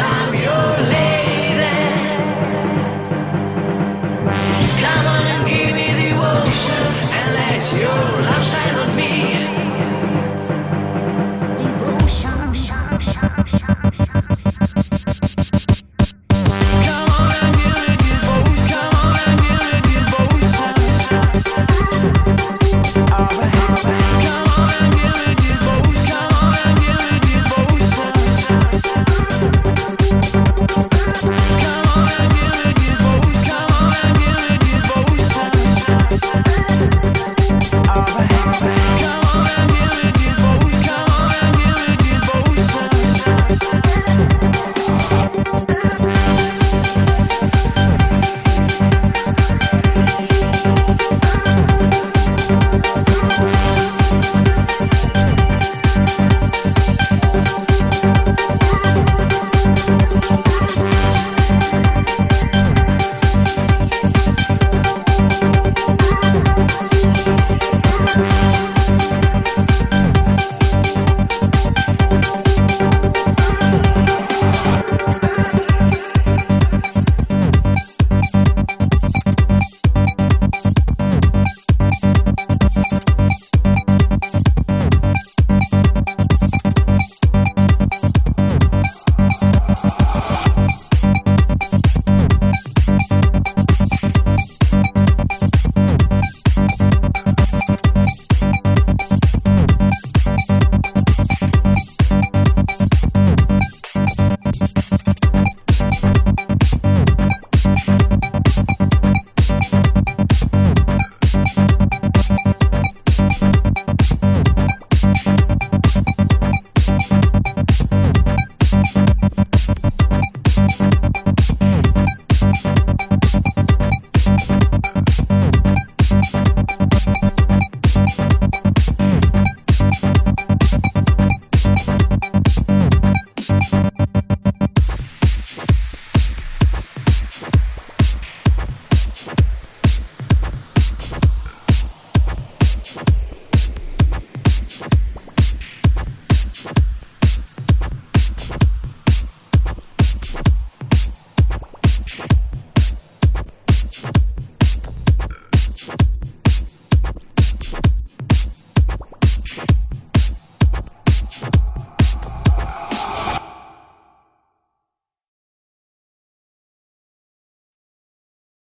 I'm yours.